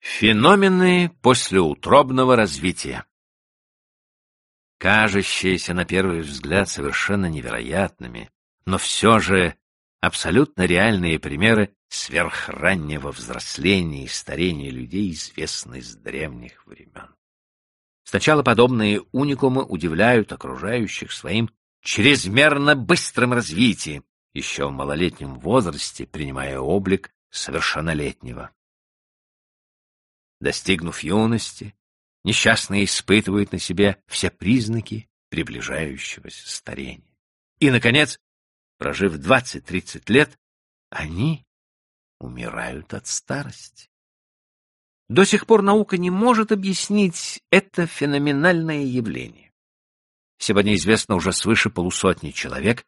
Феномены послеутробного развития Кажущиеся на первый взгляд совершенно невероятными, но все же абсолютно реальные примеры сверхраннего взросления и старения людей известны с древних времен. Сначала подобные уникумы удивляют окружающих своим чрезмерно быстрым развитием, еще в малолетнем возрасте принимая облик совершеннолетнего. Достигнув юности, несчастные испытывают на себе все признаки приближающегося старения. И, наконец, прожив 20-30 лет, они умирают от старости. До сих пор наука не может объяснить это феноменальное явление. Сегодня известно уже свыше полусотни человек,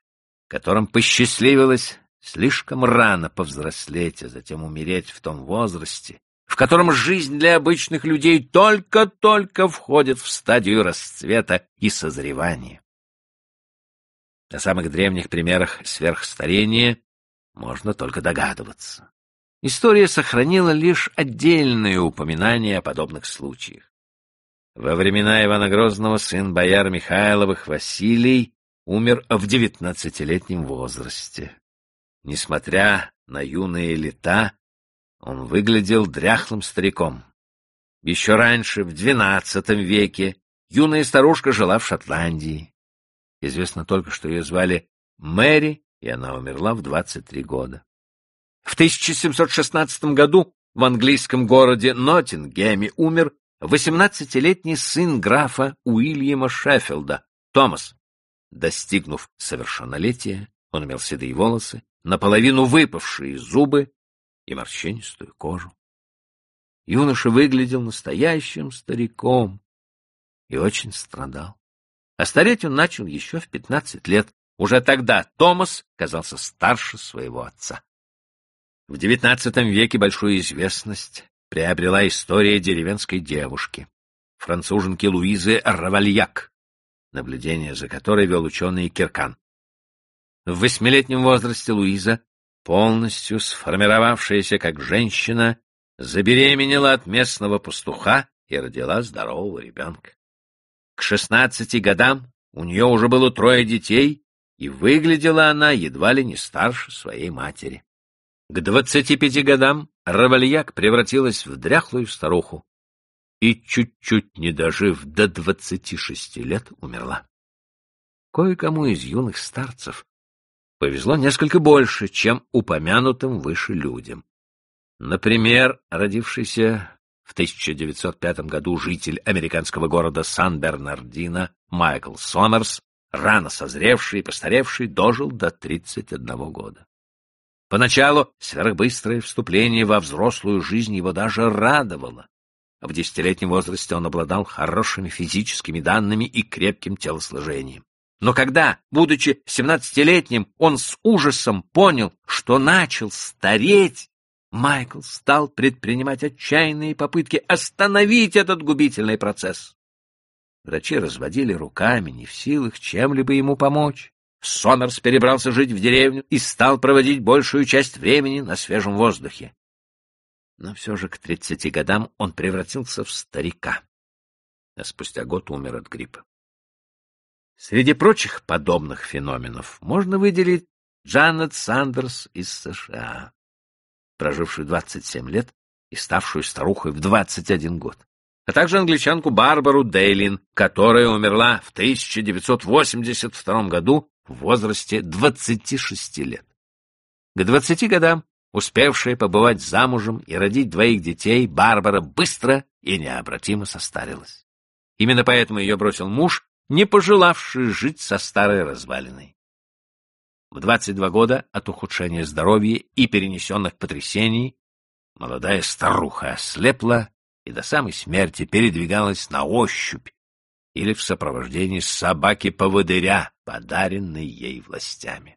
которым посчастливилось слишком рано повзрослеть, а затем умереть в том возрасте, котором жизнь для обычных людей только-только входит в стадию расцвета и созревания. О самых древних примерах сверхстарения можно только догадываться. История сохранила лишь отдельные упоминания о подобных случаях. Во времена Ивана Грозного сын бояр Михайловых Василий умер в девятнадцатилетнем возрасте. Несмотря на юные лета, он выглядел дряхлым стариком. Еще раньше, в XII веке, юная старушка жила в Шотландии. Известно только, что ее звали Мэри, и она умерла в 23 года. В 1716 году в английском городе Ноттингеме умер 18-летний сын графа Уильяма Шеффилда, Томас. Достигнув совершеннолетия, он имел седые волосы, наполовину выпавшие зубы и морщинистую кожу. Юноша выглядел настоящим стариком и очень страдал. А стареть он начал еще в пятнадцать лет. Уже тогда Томас казался старше своего отца. В XIX веке большую известность приобрела история деревенской девушки, француженки Луизы Равальяк, наблюдение за которой вел ученый Киркан. В восьмилетнем возрасте Луиза полностью сформировавшаяся как женщина, забеременела от местного пастуха и родила здорового ребенка. К шестнадцати годам у нее уже было трое детей, и выглядела она едва ли не старше своей матери. К двадцати пяти годам Равальяк превратилась в дряхлую старуху и, чуть-чуть не дожив до двадцати шести лет, умерла. Кое-кому из юных старцев повезло несколько больше, чем упомянутым выше людям. Например, родившийся в 1905 году житель американского города Сан-Бернардино Майкл Сомерс, рано созревший и постаревший, дожил до 31 года. Поначалу сверхбыстрое вступление во взрослую жизнь его даже радовало. В десятилетнем возрасте он обладал хорошими физическими данными и крепким телосложением. Но когда, будучи семнадцатилетним, он с ужасом понял, что начал стареть, Майкл стал предпринимать отчаянные попытки остановить этот губительный процесс. Врачи разводили руками, не в силах чем-либо ему помочь. Сомерс перебрался жить в деревню и стал проводить большую часть времени на свежем воздухе. Но все же к тридцати годам он превратился в старика, а спустя год умер от гриппа. Среди прочих подобных феноменов можно выделить Джанет Сандерс из США, прожившую 27 лет и ставшую старухой в 21 год, а также англичанку Барбару Дейлин, которая умерла в 1982 году в возрасте 26 лет. К 20 годам, успевшая побывать замужем и родить двоих детей, Барбара быстро и необратимо состарилась. Именно поэтому ее бросил муж, не пожелавший жить со старой развалиной. В 22 года от ухудшения здоровья и перенесенных потрясений молодая старуха ослепла и до самой смерти передвигалась на ощупь или в сопровождении собаки-поводыря, подаренной ей властями.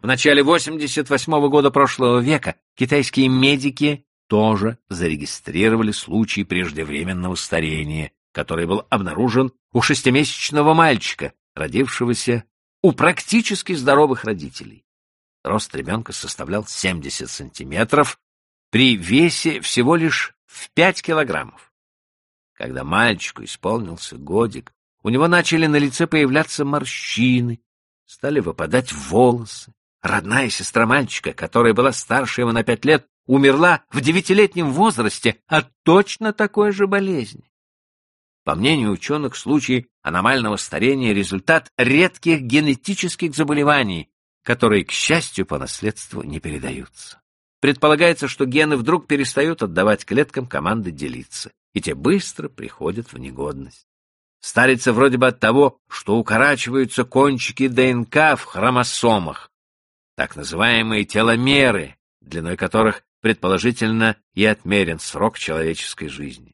В начале 88 -го года прошлого века китайские медики тоже зарегистрировали случаи преждевременного старения, который был обнаружен у шестимесячного мальчика, родившегося у практически здоровых родителей. Рост ребенка составлял 70 сантиметров при весе всего лишь в 5 килограммов. Когда мальчику исполнился годик, у него начали на лице появляться морщины, стали выпадать волосы. Родная сестра мальчика, которая была старше его на пять лет, умерла в девятилетнем возрасте от точно такой же болезни. По мнению ученых, случай аномального старения — результат редких генетических заболеваний, которые, к счастью, по наследству не передаются. Предполагается, что гены вдруг перестают отдавать клеткам команды делиться, и те быстро приходят в негодность. Старится вроде бы от того, что укорачиваются кончики ДНК в хромосомах, так называемые теломеры, длиной которых предположительно и отмерен срок человеческой жизни.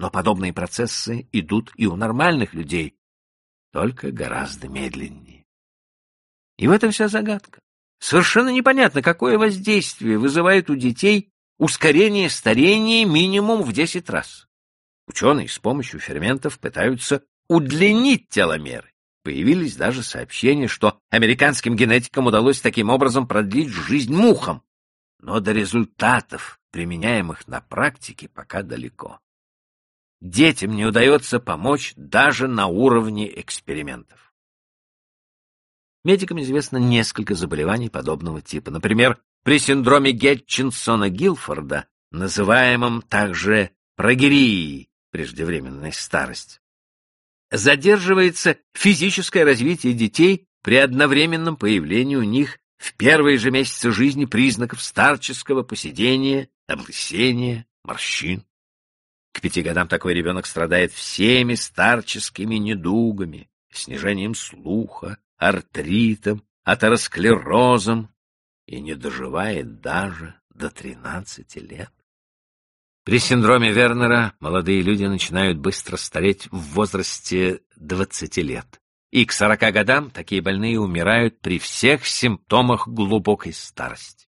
Но подобные процессы идут и у нормальных людей, только гораздо медленнее. И в этом вся загадка. Совершенно непонятно, какое воздействие вызывает у детей ускорение старения минимум в 10 раз. Ученые с помощью ферментов пытаются удлинить теломеры. Появились даже сообщения, что американским генетикам удалось таким образом продлить жизнь мухам. Но до результатов, применяемых на практике, пока далеко. Детям не удается помочь даже на уровне экспериментов. Медикам известно несколько заболеваний подобного типа. Например, при синдроме Гетчинсона-Гилфорда, называемом также прогерией, преждевременной старость, задерживается физическое развитие детей при одновременном появлении у них в первые же месяцы жизни признаков старческого поседения, облысения, морщин. К пяти годам такой ребенок страдает всеми старческими недугами, снижением слуха, артритом, атеросклерозом и не доживает даже до 13 лет. При синдроме Вернера молодые люди начинают быстро стареть в возрасте 20 лет. И к 40 годам такие больные умирают при всех симптомах глубокой старости.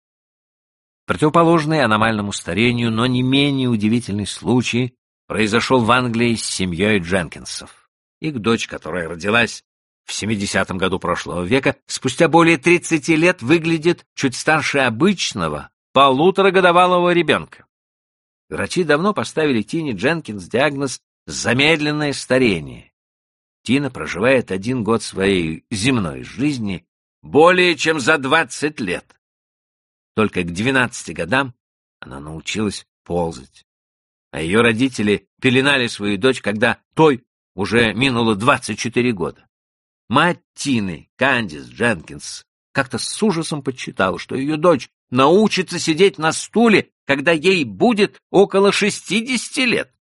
Противоположный аномальному старению, но не менее удивительный случай произошел в Англии с семьей Дженкинсов. Их дочь, которая родилась в 70-м году прошлого века, спустя более 30 лет выглядит чуть старше обычного полуторагодовалого ребенка. Врачи давно поставили Тине Дженкинс диагноз «замедленное старение». Тина проживает один год своей земной жизни более чем за 20 лет. Только к 12 годам она научилась ползать. А ее родители пеленали свою дочь, когда той уже минуло 24 года. Мать Тины, Кандис Дженкинс, как-то с ужасом подсчитала, что ее дочь научится сидеть на стуле, когда ей будет около 60 лет.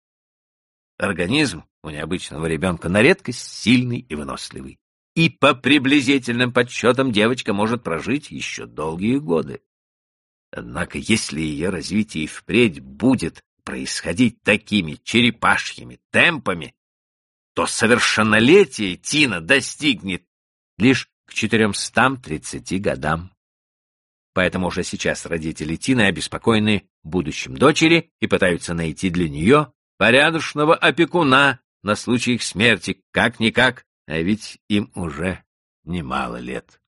Организм у необычного ребенка на редкость сильный и выносливый. И по приблизительным подсчетам девочка может прожить еще долгие годы. Однако, если ее развитие и впредь будет происходить такими черепашьими темпами, то совершеннолетие Тина достигнет лишь к 430 годам. Поэтому уже сейчас родители Тины обеспокоены будущим дочери и пытаются найти для нее порядочного опекуна на случай их смерти, как-никак, а ведь им уже немало лет.